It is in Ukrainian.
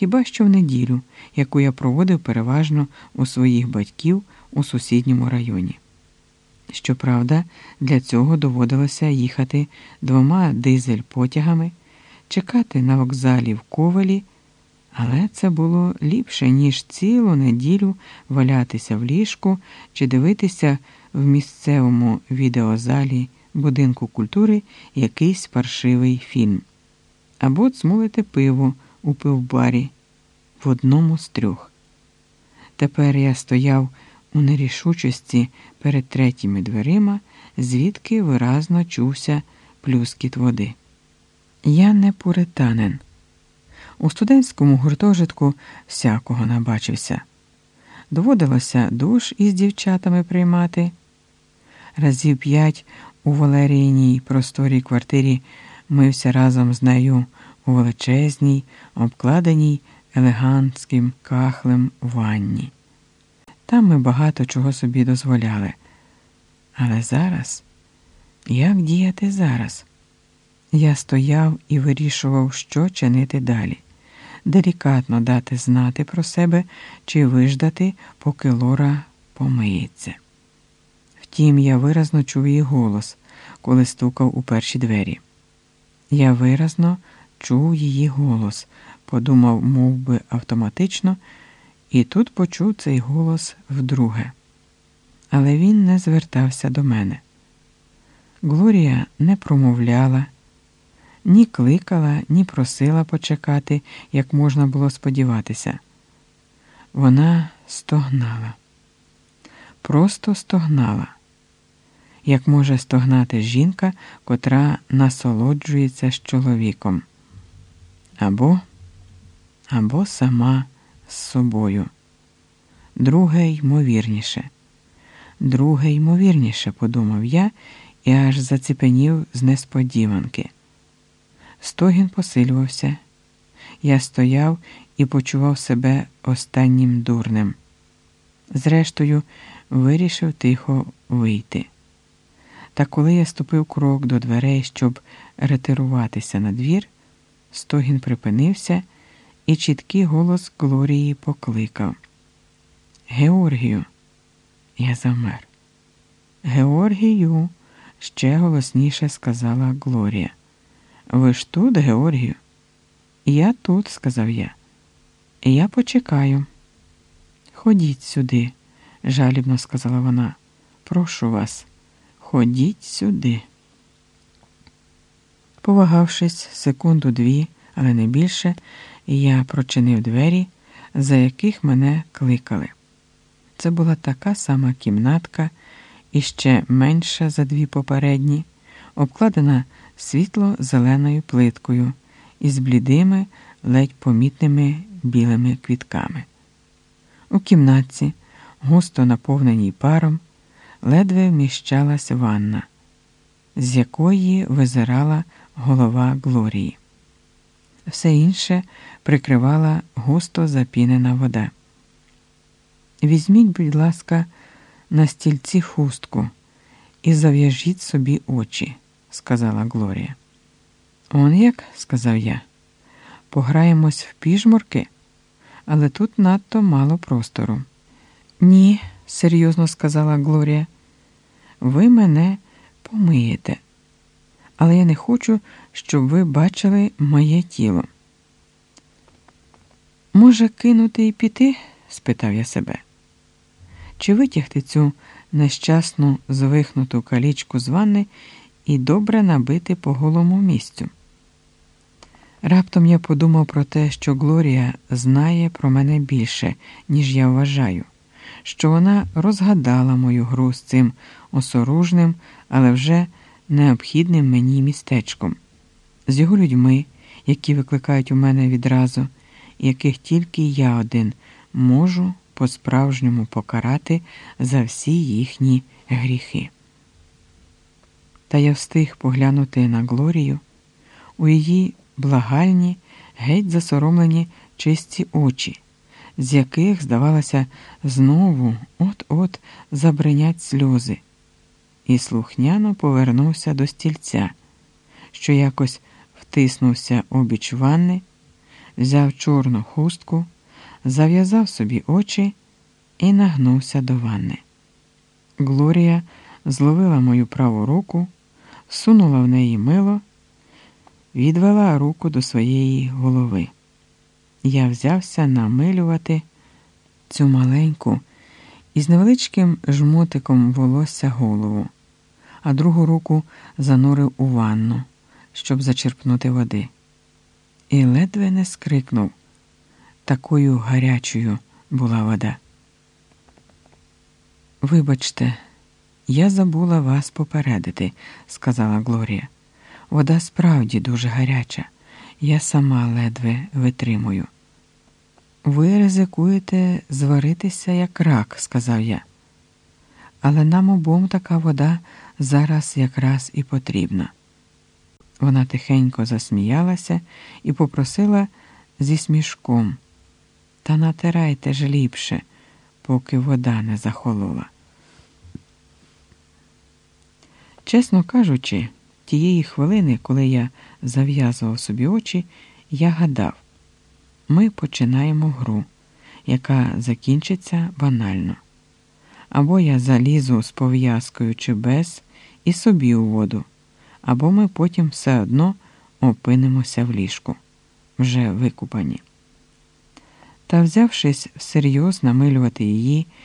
хіба що в неділю, яку я проводив переважно у своїх батьків у сусідньому районі. Щоправда, для цього доводилося їхати двома дизель-потягами, чекати на вокзалі в ковалі, але це було ліпше, ніж цілу неділю валятися в ліжку чи дивитися в місцевому відеозалі будинку культури якийсь паршивий фільм, або цмулити пиво у пивбарі в одному з трьох. Тепер я стояв у нерішучості перед третіми дверима, звідки виразно чувся плюскіт води. Я не пуританин. У студентському гуртожитку всякого набачився. Доводилося душ із дівчатами приймати. Разів п'ять у Валеріїній просторій квартирі мився разом з нею у величезній, обкладеній елегантським кахлем ванні. Там ми багато чого собі дозволяли. Але зараз, як діяти зараз? Я стояв і вирішував, що чинити далі, делікатно дати знати про себе чи виждати, поки Лора помиється. Втім, я виразно чув її голос, коли стукав у перші двері. Я виразно чув її голос, подумав мов би, автоматично, і тут почув цей голос вдруге. Але він не звертався до мене. Глорія не промовляла, ні кликала, ні просила почекати, як можна було сподіватися. Вона стогнала, просто стогнала, як може стогнати жінка, котра насолоджується з чоловіком, або, або сама з собою. Друге ймовірніше. Друге ймовірніше, подумав я і аж заціпенів з несподіванки. Стогін посилювався. Я стояв і почував себе останнім дурнем. Зрештою, вирішив тихо вийти. Та коли я ступив крок до дверей, щоб ретируватися на двір, стогін припинився, і чіткий голос Глорії покликав. Георгію, я замер. Георгію, ще голосніше сказала Глорія. Ви ж тут, Георгію? Я тут, сказав я. Я почекаю. Ходіть сюди, жалібно сказала вона. Прошу вас, ходіть сюди. Повагавшись секунду дві, але не більше, я прочинив двері, за яких мене кликали. Це була така сама кімнатка, і ще менша за дві попередні, обкладена світло зеленою плиткою із блідими, ледь помітними білими квітками. У кімнатці, густо наповненій паром, ледве вміщалась ванна, з якої визирала голова Глорії. Все інше прикривала густо запінена вода. Візьміть, будь ласка, на стільці хустку і зав'яжіть собі очі, сказала Глорія. Он як, сказав я, пограємось в піжмурки, але тут надто мало простору. Ні, серйозно сказала Глорія, ви мене помиєте, але я не хочу, щоб ви бачили моє тіло. Може, кинути і піти? спитав я себе. Чи витягти цю нещасну звихнуту калічку з ванни і добре набити по голому місцю? Раптом я подумав про те, що Глорія знає про мене більше, ніж я вважаю, що вона розгадала мою гру з цим осоружним, але вже необхідним мені містечком, з його людьми, які викликають у мене відразу, яких тільки я один можу по-справжньому покарати за всі їхні гріхи. Та я встиг поглянути на Глорію. У її благальні, геть засоромлені чисті очі, з яких, здавалося, знову от-от забринять сльози, і слухняно повернувся до стільця, що якось втиснувся обіч ванни, взяв чорну хустку, зав'язав собі очі і нагнувся до ванни. Глорія зловила мою праву руку, сунула в неї мило, відвела руку до своєї голови. Я взявся намилювати цю маленьку із невеличким жмотиком волосся голову, а другу руку занурив у ванну, щоб зачерпнути води. І ледве не скрикнув. Такою гарячою була вода. Вибачте, я забула вас попередити, сказала Глорія. Вода справді дуже гаряча. Я сама ледве витримую. Ви ризикуєте зваритися як рак, сказав я. Але нам обом така вода зараз якраз і потрібна. Вона тихенько засміялася і попросила зі смішком та натирайте ж ліпше, поки вода не захолола. Чесно кажучи, тієї хвилини, коли я зав'язував собі очі, я гадав, ми починаємо гру, яка закінчиться банально. Або я залізу з пов'язкою чи без і собі у воду, або ми потім все одно опинимося в ліжку, вже викупані. Та взявшись всерйоз намилювати її